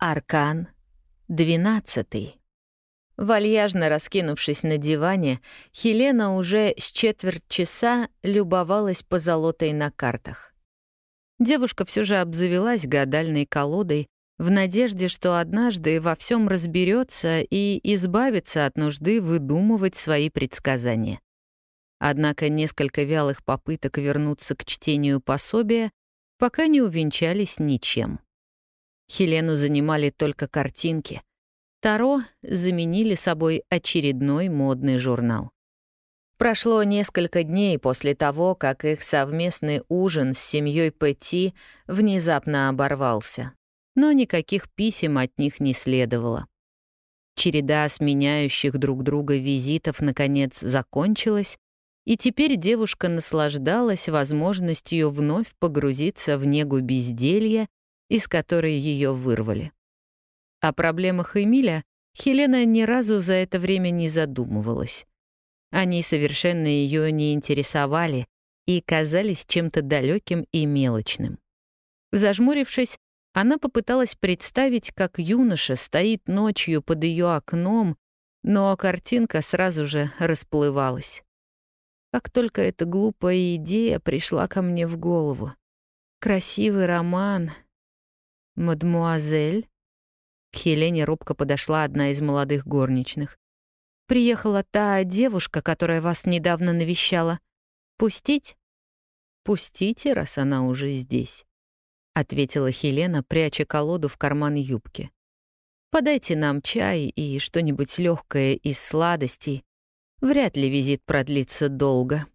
Аркан двенадцатый. Вальяжно раскинувшись на диване, Хелена уже с четверть часа любовалась позолотой на картах. Девушка все же обзавелась гадальной колодой в надежде, что однажды во всем разберется и избавится от нужды выдумывать свои предсказания. Однако несколько вялых попыток вернуться к чтению пособия пока не увенчались ничем. Хелену занимали только картинки. Таро заменили собой очередной модный журнал. Прошло несколько дней после того, как их совместный ужин с семьей Пэти внезапно оборвался, но никаких писем от них не следовало. Череда сменяющих друг друга визитов наконец закончилась, и теперь девушка наслаждалась возможностью вновь погрузиться в негу безделья из которой ее вырвали. О проблемах Эмиля Хелена ни разу за это время не задумывалась. Они совершенно ее не интересовали и казались чем-то далеким и мелочным. Зажмурившись, она попыталась представить, как юноша стоит ночью под ее окном, но картинка сразу же расплывалась. Как только эта глупая идея пришла ко мне в голову. Красивый роман, «Мадмуазель?» К Хелене робко подошла одна из молодых горничных. «Приехала та девушка, которая вас недавно навещала. Пустить?» «Пустите, раз она уже здесь», — ответила Хелена, пряча колоду в карман юбки. «Подайте нам чай и что-нибудь легкое из сладостей. Вряд ли визит продлится долго».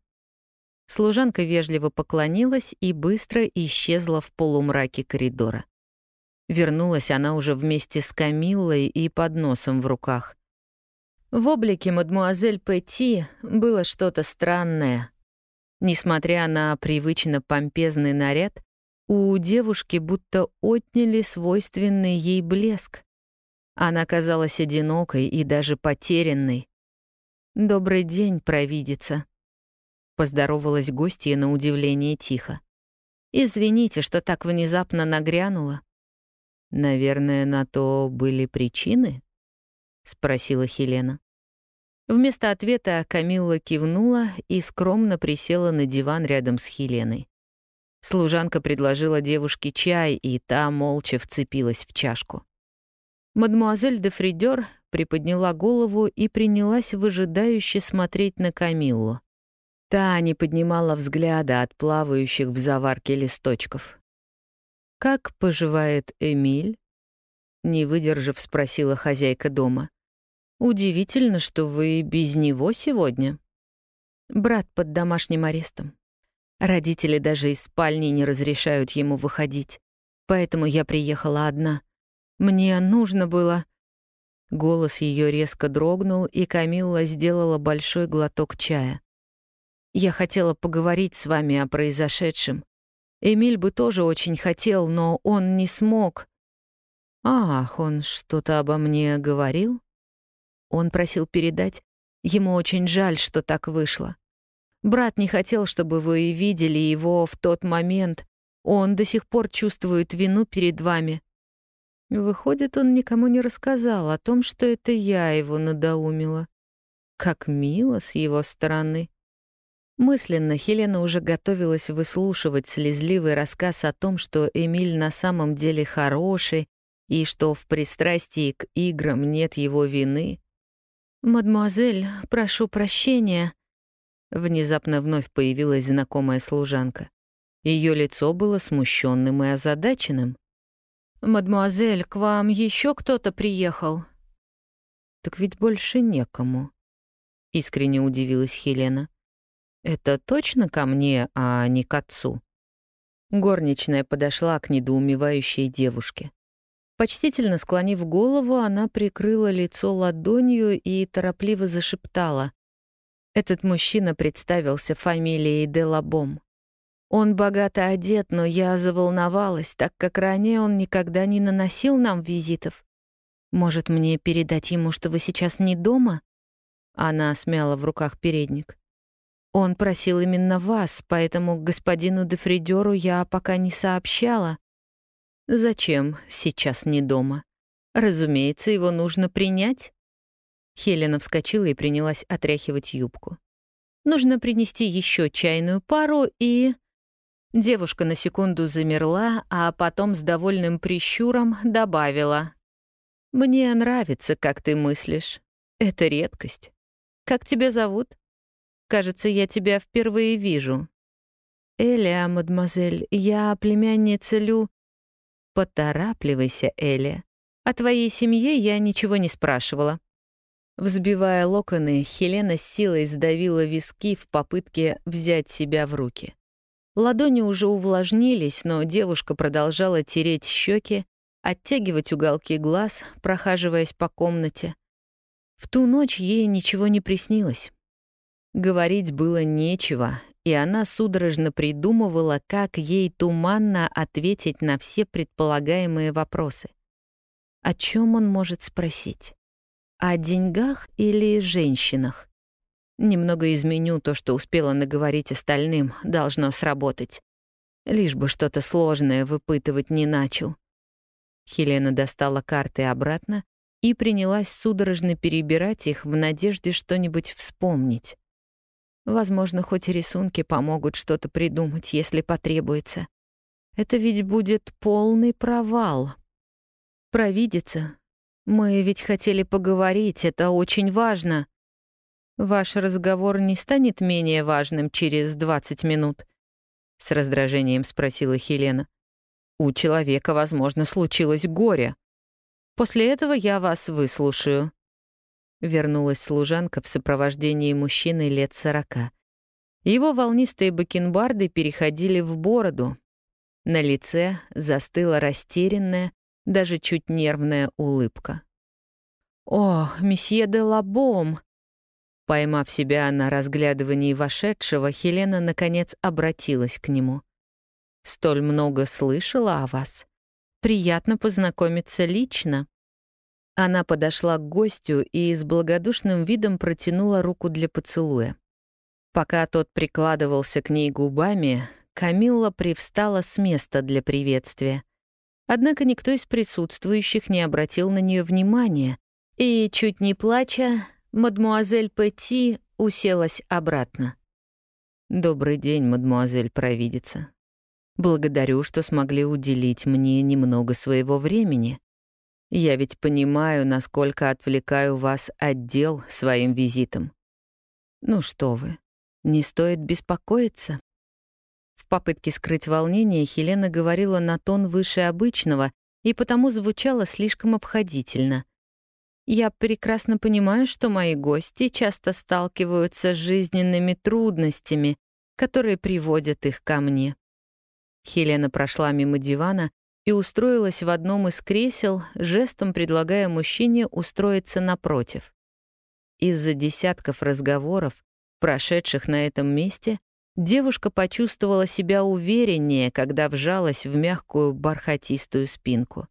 Служанка вежливо поклонилась и быстро исчезла в полумраке коридора. Вернулась она уже вместе с Камиллой и подносом в руках. В облике мадмуазель Петти было что-то странное. Несмотря на привычно помпезный наряд, у девушки будто отняли свойственный ей блеск. Она казалась одинокой и даже потерянной. «Добрый день, провидица», — поздоровалась гостья на удивление тихо. «Извините, что так внезапно нагрянула. «Наверное, на то были причины?» — спросила Хелена. Вместо ответа Камилла кивнула и скромно присела на диван рядом с Хеленой. Служанка предложила девушке чай, и та молча вцепилась в чашку. Мадмуазель де Фридер приподняла голову и принялась выжидающе смотреть на Камиллу. Та не поднимала взгляда от плавающих в заварке листочков. «Как поживает Эмиль?» Не выдержав, спросила хозяйка дома. «Удивительно, что вы без него сегодня». Брат под домашним арестом. Родители даже из спальни не разрешают ему выходить. Поэтому я приехала одна. Мне нужно было... Голос ее резко дрогнул, и Камилла сделала большой глоток чая. «Я хотела поговорить с вами о произошедшем. Эмиль бы тоже очень хотел, но он не смог. Ах, он что-то обо мне говорил? Он просил передать. Ему очень жаль, что так вышло. Брат не хотел, чтобы вы видели его в тот момент. Он до сих пор чувствует вину перед вами. Выходит, он никому не рассказал о том, что это я его надоумила. Как мило с его стороны. Мысленно Хелена уже готовилась выслушивать слезливый рассказ о том, что Эмиль на самом деле хороший и что в пристрастии к играм нет его вины. «Мадемуазель, прошу прощения», — внезапно вновь появилась знакомая служанка. Ее лицо было смущенным и озадаченным. «Мадемуазель, к вам еще кто-то приехал?» «Так ведь больше некому», — искренне удивилась Хелена. «Это точно ко мне, а не к отцу?» Горничная подошла к недоумевающей девушке. Почтительно склонив голову, она прикрыла лицо ладонью и торопливо зашептала. Этот мужчина представился фамилией Делабом. Он богато одет, но я заволновалась, так как ранее он никогда не наносил нам визитов. Может, мне передать ему, что вы сейчас не дома? Она смяла в руках передник. Он просил именно вас, поэтому господину Дефридеру я пока не сообщала. Зачем сейчас не дома? Разумеется, его нужно принять. Хелена вскочила и принялась отряхивать юбку. Нужно принести еще чайную пару и... Девушка на секунду замерла, а потом с довольным прищуром добавила. «Мне нравится, как ты мыслишь. Это редкость. Как тебя зовут? Кажется, я тебя впервые вижу». «Элия, мадемуазель, я племянница Лю...» «Поторапливайся, Элия. О твоей семье я ничего не спрашивала». Взбивая локоны, Хелена силой сдавила виски в попытке взять себя в руки. Ладони уже увлажнились, но девушка продолжала тереть щеки, оттягивать уголки глаз, прохаживаясь по комнате. В ту ночь ей ничего не приснилось. Говорить было нечего, и она судорожно придумывала, как ей туманно ответить на все предполагаемые вопросы. О чем он может спросить? О деньгах или женщинах? Немного изменю то, что успела наговорить остальным, должно сработать. Лишь бы что-то сложное выпытывать не начал. Хелена достала карты обратно и принялась судорожно перебирать их в надежде что-нибудь вспомнить. Возможно, хоть рисунки помогут что-то придумать, если потребуется. Это ведь будет полный провал. Провидица, мы ведь хотели поговорить, это очень важно. Ваш разговор не станет менее важным через 20 минут? С раздражением спросила Хелена. У человека, возможно, случилось горе. После этого я вас выслушаю. Вернулась служанка в сопровождении мужчины лет сорока. Его волнистые бакенбарды переходили в бороду. На лице застыла растерянная, даже чуть нервная улыбка. «О, месье де Лабом!» Поймав себя на разглядывании вошедшего, Хелена, наконец, обратилась к нему. «Столь много слышала о вас. Приятно познакомиться лично». Она подошла к гостю и с благодушным видом протянула руку для поцелуя. Пока тот прикладывался к ней губами, Камилла привстала с места для приветствия. Однако никто из присутствующих не обратил на нее внимания, и, чуть не плача, мадмуазель Петти уселась обратно. «Добрый день, мадмуазель провидица. Благодарю, что смогли уделить мне немного своего времени. Я ведь понимаю, насколько отвлекаю вас от дел своим визитом. Ну что вы, не стоит беспокоиться. В попытке скрыть волнение Хелена говорила на тон выше обычного и потому звучала слишком обходительно. «Я прекрасно понимаю, что мои гости часто сталкиваются с жизненными трудностями, которые приводят их ко мне». Хелена прошла мимо дивана и устроилась в одном из кресел, жестом предлагая мужчине устроиться напротив. Из-за десятков разговоров, прошедших на этом месте, девушка почувствовала себя увереннее, когда вжалась в мягкую бархатистую спинку.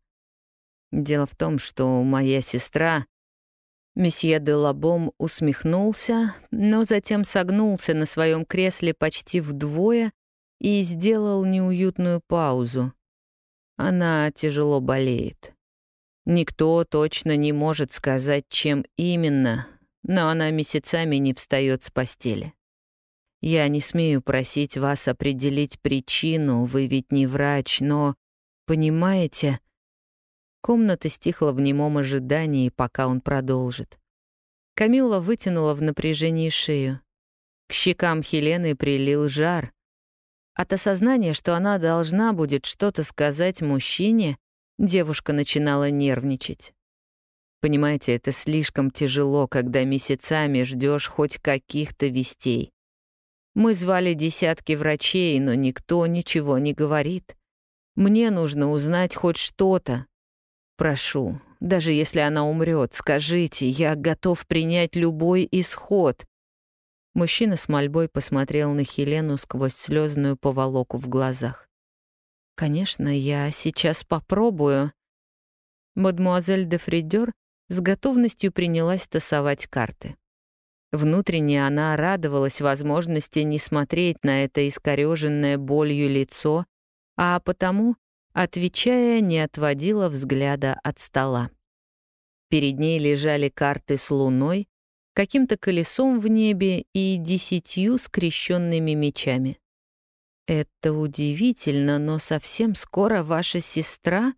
Дело в том, что моя сестра... Месье де Лабом усмехнулся, но затем согнулся на своем кресле почти вдвое и сделал неуютную паузу. Она тяжело болеет. Никто точно не может сказать, чем именно, но она месяцами не встает с постели. Я не смею просить вас определить причину, вы ведь не врач, но, понимаете... Комната стихла в немом ожидании, пока он продолжит. Камилла вытянула в напряжении шею. К щекам Хелены прилил жар, от осознания, что она должна будет что-то сказать мужчине, девушка начинала нервничать. Понимаете, это слишком тяжело, когда месяцами ждешь хоть каких-то вестей. Мы звали десятки врачей, но никто ничего не говорит. Мне нужно узнать хоть что-то. Прошу, даже если она умрет, скажите, я готов принять любой исход. Мужчина с мольбой посмотрел на Хелену сквозь слезную поволоку в глазах. «Конечно, я сейчас попробую». Мадмуазель де Фридер с готовностью принялась тасовать карты. Внутренне она радовалась возможности не смотреть на это искорёженное болью лицо, а потому, отвечая, не отводила взгляда от стола. Перед ней лежали карты с луной, каким-то колесом в небе и десятью скрещенными мечами. «Это удивительно, но совсем скоро ваша сестра...»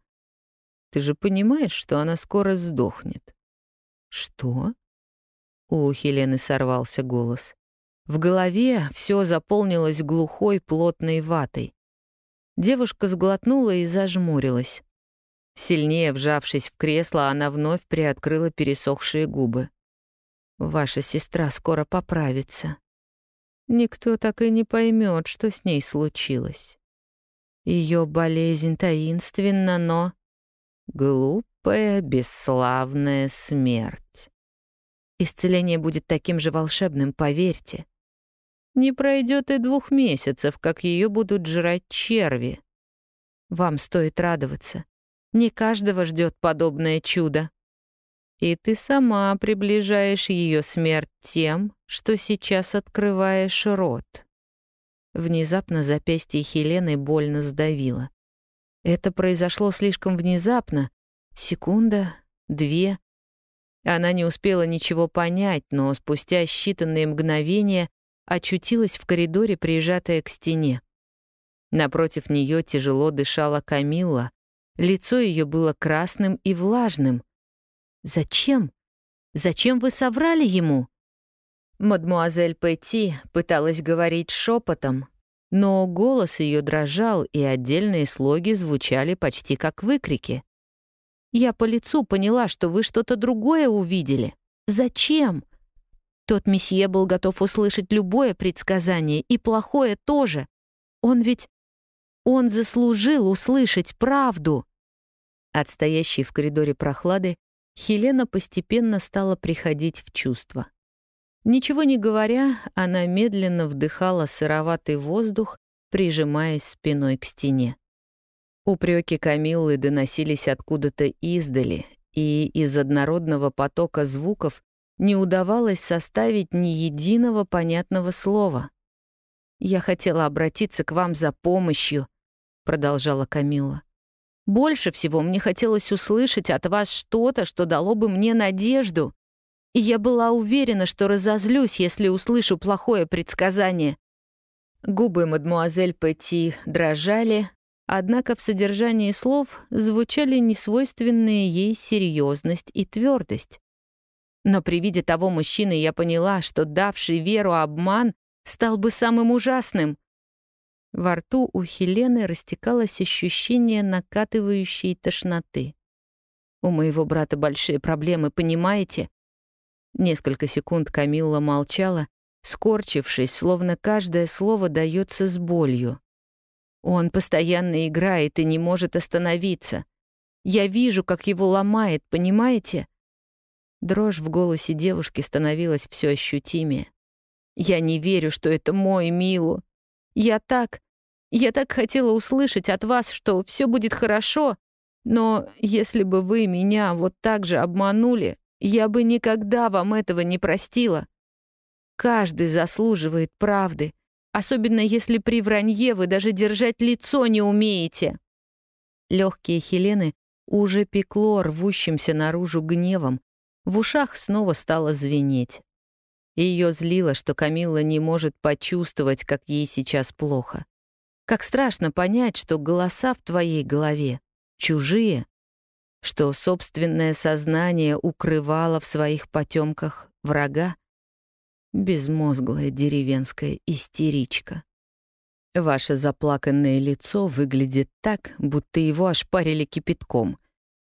«Ты же понимаешь, что она скоро сдохнет». «Что?» У Хелены сорвался голос. В голове все заполнилось глухой плотной ватой. Девушка сглотнула и зажмурилась. Сильнее вжавшись в кресло, она вновь приоткрыла пересохшие губы. «Ваша сестра скоро поправится. Никто так и не поймет, что с ней случилось. Ее болезнь таинственна, но... Глупая, бесславная смерть. Исцеление будет таким же волшебным, поверьте. Не пройдет и двух месяцев, как ее будут жрать черви. Вам стоит радоваться. Не каждого ждет подобное чудо. И ты сама приближаешь ее смерть тем, что сейчас открываешь рот. Внезапно запястье Хелены больно сдавило. Это произошло слишком внезапно. Секунда, две. Она не успела ничего понять, но спустя считанные мгновения очутилась в коридоре, прижатая к стене. Напротив нее тяжело дышала Камилла. Лицо ее было красным и влажным. «Зачем? Зачем вы соврали ему?» Мадмуазель Петти пыталась говорить шепотом, но голос ее дрожал, и отдельные слоги звучали почти как выкрики. «Я по лицу поняла, что вы что-то другое увидели. Зачем?» Тот месье был готов услышать любое предсказание, и плохое тоже. Он ведь... Он заслужил услышать правду. От стоящей в коридоре прохлады Хелена постепенно стала приходить в чувство. Ничего не говоря, она медленно вдыхала сыроватый воздух, прижимаясь спиной к стене. Упреки Камиллы доносились откуда-то издали, и из однородного потока звуков не удавалось составить ни единого понятного слова. «Я хотела обратиться к вам за помощью», — продолжала Камила. «Больше всего мне хотелось услышать от вас что-то, что дало бы мне надежду. И я была уверена, что разозлюсь, если услышу плохое предсказание». Губы мадмуазель Петти дрожали, однако в содержании слов звучали несвойственные ей серьезность и твердость. Но при виде того мужчины я поняла, что давший веру обман стал бы самым ужасным. Во рту у Хелены растекалось ощущение накатывающей тошноты. «У моего брата большие проблемы, понимаете?» Несколько секунд Камилла молчала, скорчившись, словно каждое слово дается с болью. Он постоянно играет и не может остановиться. Я вижу, как его ломает, понимаете? Дрожь в голосе девушки становилась все ощутимее. «Я не верю, что это мой Милу. Я так... Я так хотела услышать от вас, что все будет хорошо, но если бы вы меня вот так же обманули, я бы никогда вам этого не простила. Каждый заслуживает правды, особенно если при вранье вы даже держать лицо не умеете». Легкие Хелены уже пекло рвущимся наружу гневом, в ушах снова стало звенеть. Ее злило, что Камилла не может почувствовать, как ей сейчас плохо. Как страшно понять, что голоса в твоей голове чужие, что собственное сознание укрывало в своих потемках врага. Безмозглая деревенская истеричка. Ваше заплаканное лицо выглядит так, будто его ошпарили кипятком.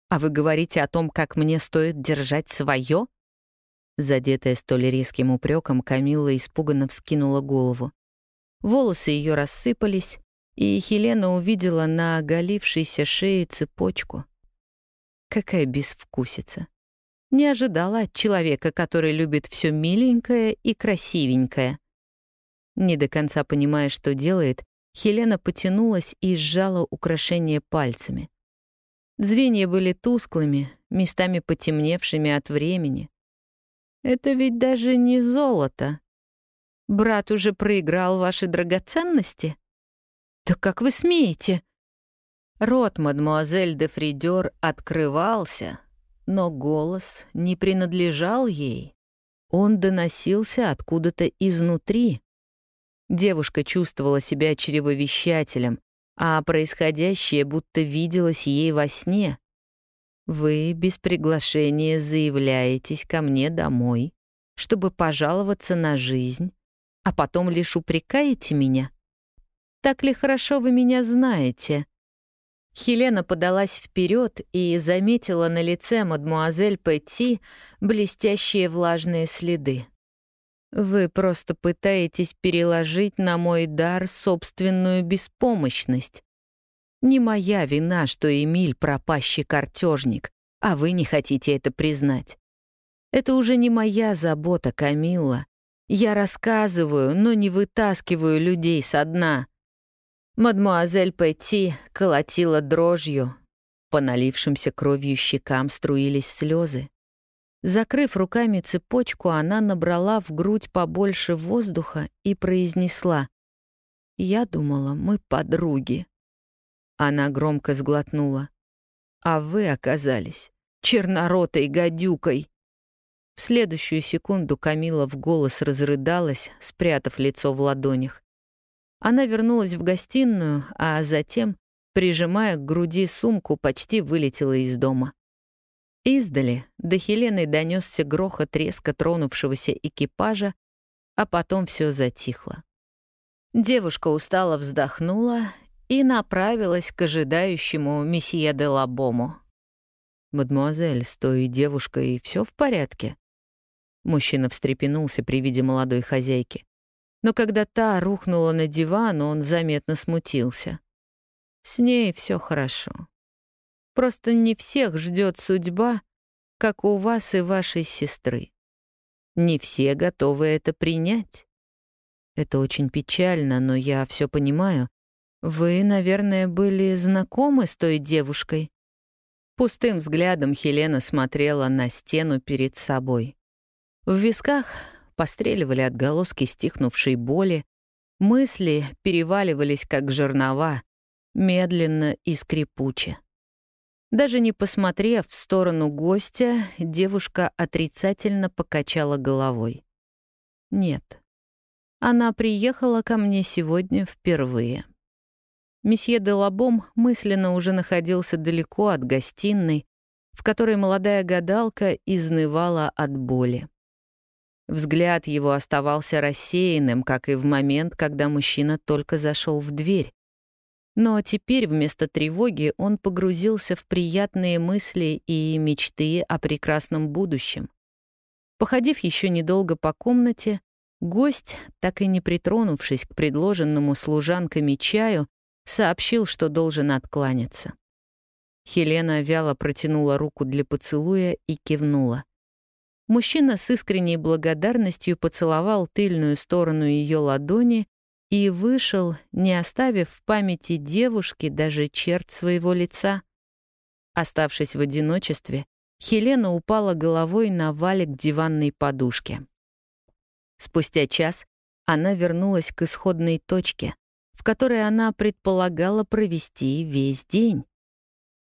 А вы говорите о том, как мне стоит держать свое? Задетая столь резким упреком, Камилла испуганно вскинула голову. Волосы ее рассыпались, и Хелена увидела на оголившейся шее цепочку. Какая безвкусица. Не ожидала от человека, который любит все миленькое и красивенькое. Не до конца понимая, что делает, Хелена потянулась и сжала украшение пальцами. Звенья были тусклыми, местами потемневшими от времени. Это ведь даже не золото. Брат уже проиграл ваши драгоценности? Да как вы смеете? Рот мадмуазель де Фридер открывался, но голос не принадлежал ей. Он доносился откуда-то изнутри. Девушка чувствовала себя чревовещателем, а происходящее будто виделось ей во сне. «Вы без приглашения заявляетесь ко мне домой, чтобы пожаловаться на жизнь, а потом лишь упрекаете меня? Так ли хорошо вы меня знаете?» Хелена подалась вперед и заметила на лице мадмуазель Петти блестящие влажные следы. «Вы просто пытаетесь переложить на мой дар собственную беспомощность. Не моя вина, что Эмиль пропащий картежник, а вы не хотите это признать. Это уже не моя забота, Камилла. Я рассказываю, но не вытаскиваю людей со дна. Мадмуазель Петти колотила дрожью. По налившимся кровью щекам струились слезы. Закрыв руками цепочку, она набрала в грудь побольше воздуха и произнесла. «Я думала, мы подруги». Она громко сглотнула. «А вы оказались черноротой гадюкой». В следующую секунду Камила в голос разрыдалась, спрятав лицо в ладонях. Она вернулась в гостиную, а затем, прижимая к груди сумку, почти вылетела из дома. Издали до Хелены донесся грохот резко тронувшегося экипажа, а потом все затихло. Девушка устало вздохнула и направилась к ожидающему месье де Лабому. «Мадемуазель, с той девушкой все в порядке?» Мужчина встрепенулся при виде молодой хозяйки. Но когда та рухнула на диван, он заметно смутился. С ней все хорошо. Просто не всех ждет судьба, как у вас и вашей сестры. Не все готовы это принять. Это очень печально, но я все понимаю. Вы, наверное, были знакомы с той девушкой. Пустым взглядом Хелена смотрела на стену перед собой. В висках постреливали отголоски стихнувшей боли, мысли переваливались как жернова, медленно и скрипуче. Даже не посмотрев в сторону гостя, девушка отрицательно покачала головой. «Нет, она приехала ко мне сегодня впервые». Месье де Лабом мысленно уже находился далеко от гостиной, в которой молодая гадалка изнывала от боли. Взгляд его оставался рассеянным, как и в момент, когда мужчина только зашел в дверь. Но теперь вместо тревоги он погрузился в приятные мысли и мечты о прекрасном будущем. Походив еще недолго по комнате, гость, так и не притронувшись к предложенному служанками чаю, сообщил, что должен откланяться. Хелена вяло протянула руку для поцелуя и кивнула. Мужчина с искренней благодарностью поцеловал тыльную сторону ее ладони и вышел, не оставив в памяти девушки даже черт своего лица. Оставшись в одиночестве, Хелена упала головой на валик диванной подушки. Спустя час она вернулась к исходной точке, в которой она предполагала провести весь день.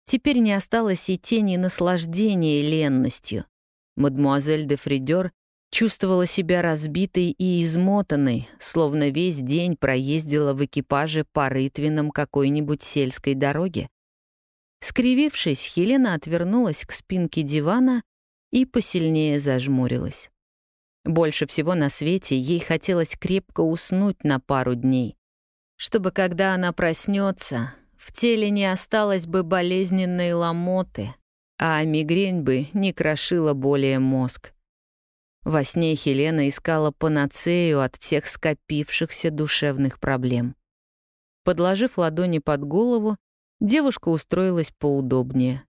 Теперь не осталось и тени наслаждения ленностью. Мадмуазель де Фридер чувствовала себя разбитой и измотанной, словно весь день проездила в экипаже по рытвинам какой-нибудь сельской дороги. Скривившись, Хелена отвернулась к спинке дивана и посильнее зажмурилась. Больше всего на свете ей хотелось крепко уснуть на пару дней, чтобы, когда она проснется, в теле не осталось бы болезненной ломоты — а мигрень бы не крошила более мозг. Во сне Хелена искала панацею от всех скопившихся душевных проблем. Подложив ладони под голову, девушка устроилась поудобнее.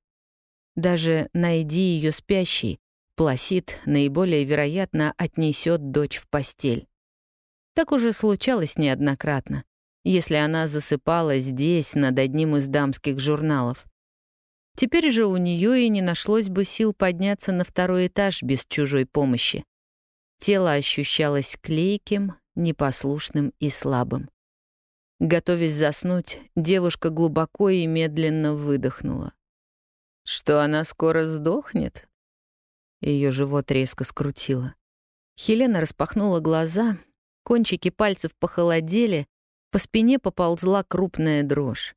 Даже найди ее спящей, Пласид наиболее вероятно отнесет дочь в постель. Так уже случалось неоднократно, если она засыпала здесь, над одним из дамских журналов. Теперь же у нее и не нашлось бы сил подняться на второй этаж без чужой помощи. Тело ощущалось клейким, непослушным и слабым. Готовясь заснуть, девушка глубоко и медленно выдохнула. Что она скоро сдохнет? Ее живот резко скрутило. Хелена распахнула глаза, кончики пальцев похолодели, по спине поползла крупная дрожь.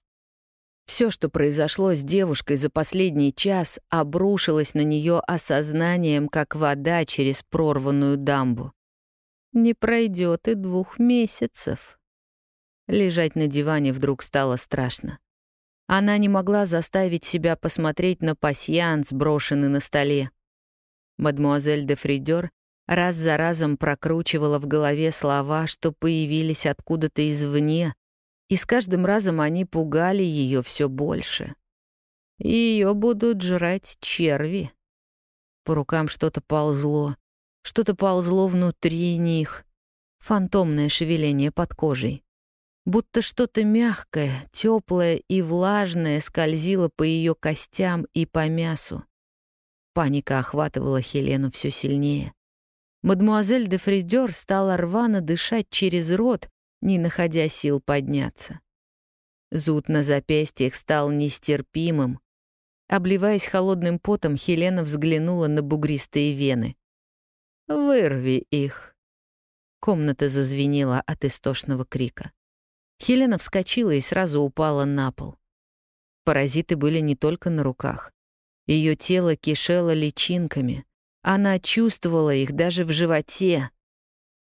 Все, что произошло с девушкой за последний час, обрушилось на нее осознанием, как вода через прорванную дамбу. Не пройдет и двух месяцев. Лежать на диване вдруг стало страшно. Она не могла заставить себя посмотреть на пасьянс, брошенный на столе. Мадмуазель де Фридер раз за разом прокручивала в голове слова, что появились откуда-то извне, и с каждым разом они пугали ее все больше. Ее будут жрать черви. По рукам что-то ползло, что-то ползло внутри них. Фантомное шевеление под кожей. Будто что-то мягкое, теплое и влажное скользило по ее костям и по мясу. Паника охватывала Хелену все сильнее. Мадмуазель де Фридер стала рвано дышать через рот, не находя сил подняться. Зуд на запястьях стал нестерпимым. Обливаясь холодным потом, Хелена взглянула на бугристые вены. «Вырви их!» Комната зазвенела от истошного крика. Хелена вскочила и сразу упала на пол. Паразиты были не только на руках. Ее тело кишело личинками. Она чувствовала их даже в животе,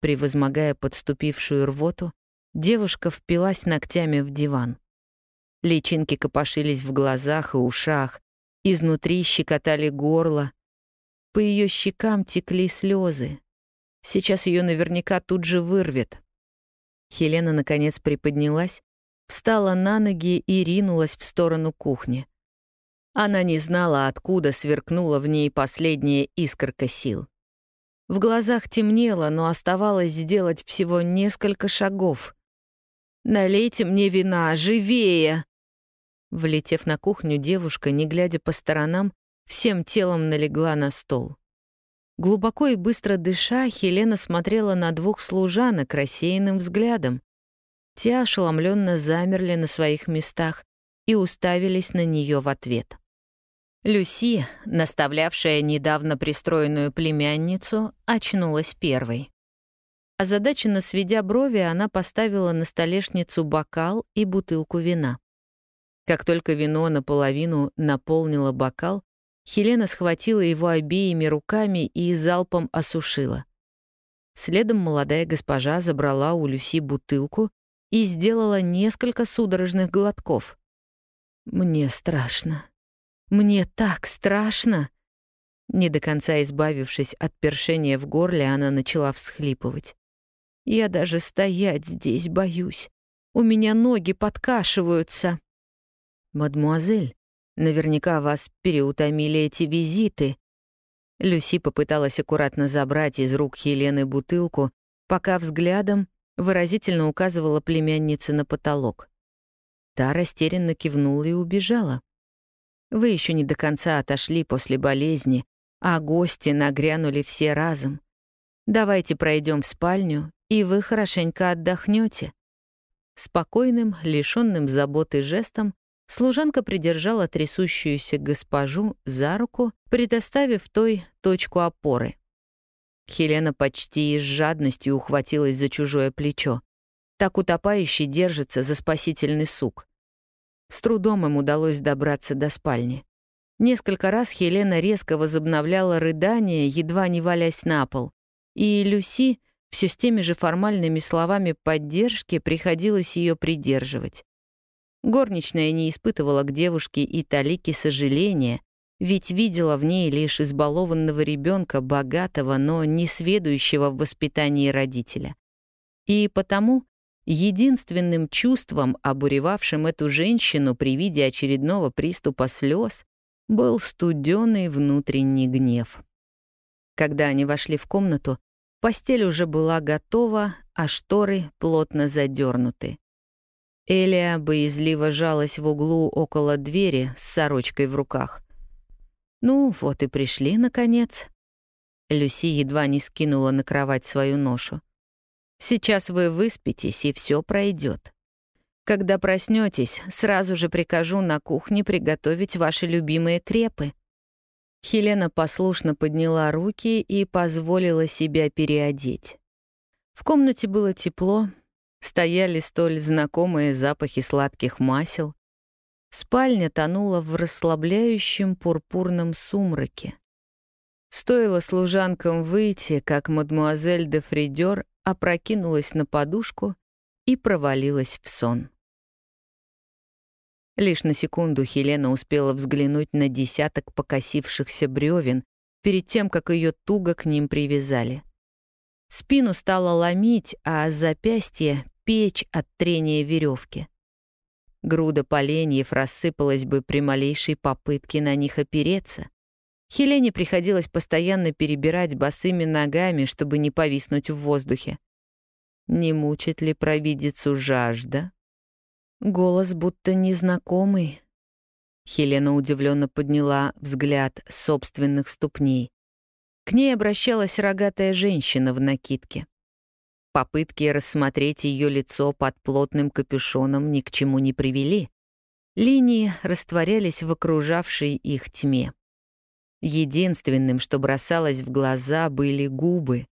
Превозмогая подступившую рвоту, девушка впилась ногтями в диван. Личинки копошились в глазах и ушах, изнутри щекотали горло. По ее щекам текли слезы. Сейчас ее наверняка тут же вырвет. Хелена, наконец, приподнялась, встала на ноги и ринулась в сторону кухни. Она не знала, откуда сверкнула в ней последняя искорка сил. В глазах темнело, но оставалось сделать всего несколько шагов. «Налейте мне вина, живее!» Влетев на кухню, девушка, не глядя по сторонам, всем телом налегла на стол. Глубоко и быстро дыша, Хелена смотрела на двух служанок рассеянным взглядом. Те ошеломленно замерли на своих местах и уставились на нее в ответ. Люси, наставлявшая недавно пристроенную племянницу, очнулась первой. Озадаченно сведя брови, она поставила на столешницу бокал и бутылку вина. Как только вино наполовину наполнило бокал, Хелена схватила его обеими руками и залпом осушила. Следом молодая госпожа забрала у Люси бутылку и сделала несколько судорожных глотков. «Мне страшно», мне так страшно!» Не до конца избавившись от першения в горле, она начала всхлипывать. «Я даже стоять здесь боюсь. У меня ноги подкашиваются». «Мадмуазель, наверняка вас переутомили эти визиты». Люси попыталась аккуратно забрать из рук Елены бутылку, пока взглядом выразительно указывала племяннице на потолок. Та растерянно кивнула и убежала. Вы еще не до конца отошли после болезни, а гости нагрянули все разом. Давайте пройдем в спальню, и вы хорошенько отдохнете. Спокойным, лишенным заботы жестом служанка придержала трясущуюся госпожу за руку, предоставив той точку опоры. Хелена почти с жадностью ухватилась за чужое плечо. Так утопающий держится за спасительный сук. С трудом им удалось добраться до спальни. Несколько раз Хелена резко возобновляла рыдание, едва не валясь на пол. И Люси все с теми же формальными словами поддержки приходилось ее придерживать. Горничная не испытывала к девушке и талики сожаления, ведь видела в ней лишь избалованного ребенка, богатого, но не сведущего в воспитании родителя. И потому Единственным чувством, обуревавшим эту женщину при виде очередного приступа слез, был студеный внутренний гнев. Когда они вошли в комнату, постель уже была готова, а шторы плотно задернуты. Элия боязливо жалась в углу около двери с сорочкой в руках. «Ну, вот и пришли, наконец». Люси едва не скинула на кровать свою ношу. Сейчас вы выспитесь, и все пройдет. Когда проснетесь, сразу же прикажу на кухне приготовить ваши любимые крепы». Хелена послушно подняла руки и позволила себя переодеть. В комнате было тепло, стояли столь знакомые запахи сладких масел. Спальня тонула в расслабляющем пурпурном сумраке. Стоило служанкам выйти, как мадмуазель де Фридер опрокинулась на подушку и провалилась в сон. Лишь на секунду Хелена успела взглянуть на десяток покосившихся бревен перед тем, как ее туго к ним привязали. Спину стало ломить, а запястье — печь от трения веревки. Груда поленьев рассыпалась бы при малейшей попытке на них опереться. Хелене приходилось постоянно перебирать босыми ногами, чтобы не повиснуть в воздухе. Не мучит ли провидицу жажда? Голос будто незнакомый. Хелена удивленно подняла взгляд собственных ступней. К ней обращалась рогатая женщина в накидке. Попытки рассмотреть ее лицо под плотным капюшоном ни к чему не привели. Линии растворялись в окружавшей их тьме. Единственным, что бросалось в глаза, были губы.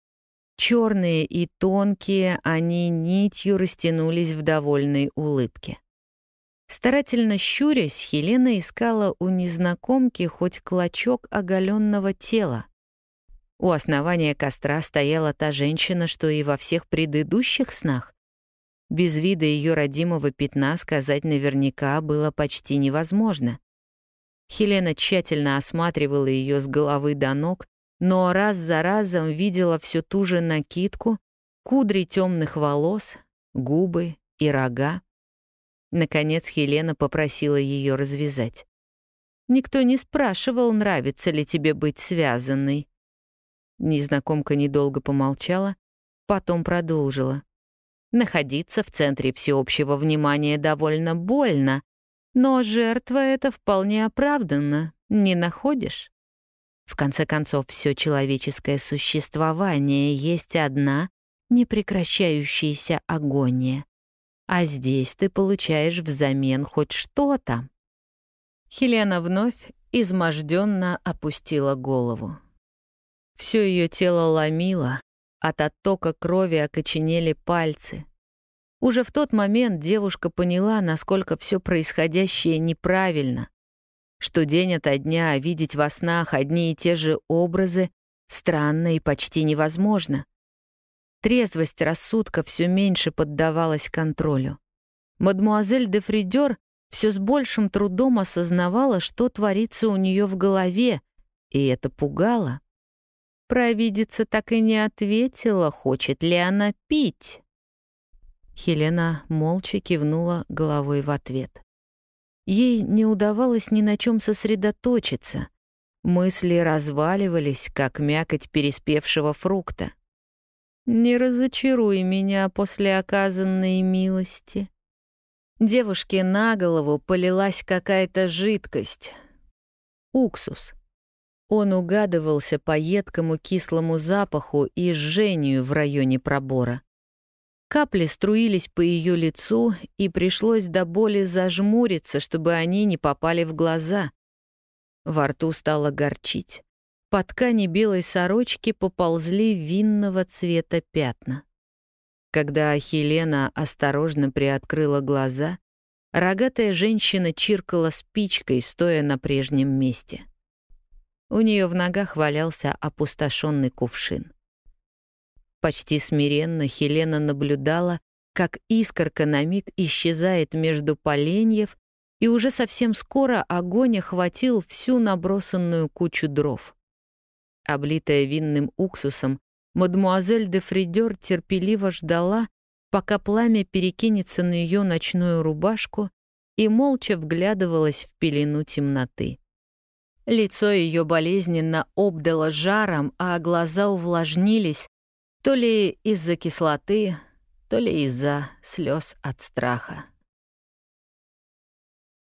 Черные и тонкие, они нитью растянулись в довольной улыбке. Старательно щурясь, Хелена искала у незнакомки хоть клочок оголенного тела. У основания костра стояла та женщина, что и во всех предыдущих снах. Без вида ее родимого пятна сказать наверняка было почти невозможно. Хелена тщательно осматривала ее с головы до ног, но раз за разом видела всю ту же накидку, кудри темных волос, губы и рога. Наконец Хелена попросила ее развязать. «Никто не спрашивал, нравится ли тебе быть связанной». Незнакомка недолго помолчала, потом продолжила. «Находиться в центре всеобщего внимания довольно больно, но жертва это вполне оправданно, не находишь?» В конце концов, все человеческое существование есть одна непрекращающаяся агония. А здесь ты получаешь взамен хоть что-то. Хелена вновь изможденно опустила голову. Все ее тело ломило, от оттока крови окоченели пальцы. Уже в тот момент девушка поняла, насколько все происходящее неправильно что день ото дня видеть во снах одни и те же образы странно и почти невозможно. Трезвость рассудка все меньше поддавалась контролю. Мадмуазель де Фридер все с большим трудом осознавала, что творится у нее в голове, и это пугало. Провидица так и не ответила, хочет ли она пить. Хелена молча кивнула головой в ответ. Ей не удавалось ни на чем сосредоточиться. Мысли разваливались, как мякоть переспевшего фрукта. «Не разочаруй меня после оказанной милости». Девушке на голову полилась какая-то жидкость. Уксус. Он угадывался по едкому кислому запаху и жжению в районе пробора. Капли струились по ее лицу, и пришлось до боли зажмуриться, чтобы они не попали в глаза. Во рту стало горчить. По ткани белой сорочки поползли винного цвета пятна. Когда Хелена осторожно приоткрыла глаза, рогатая женщина чиркала спичкой, стоя на прежнем месте. У нее в ногах валялся опустошенный кувшин. Почти смиренно Хелена наблюдала, как искорка на миг исчезает между поленьев, и уже совсем скоро огонь охватил всю набросанную кучу дров. Облитая винным уксусом, мадмуазель де Фридер терпеливо ждала, пока пламя перекинется на ее ночную рубашку, и молча вглядывалась в пелену темноты. Лицо ее болезненно обдало жаром, а глаза увлажнились, то ли из-за кислоты, то ли из-за слез от страха.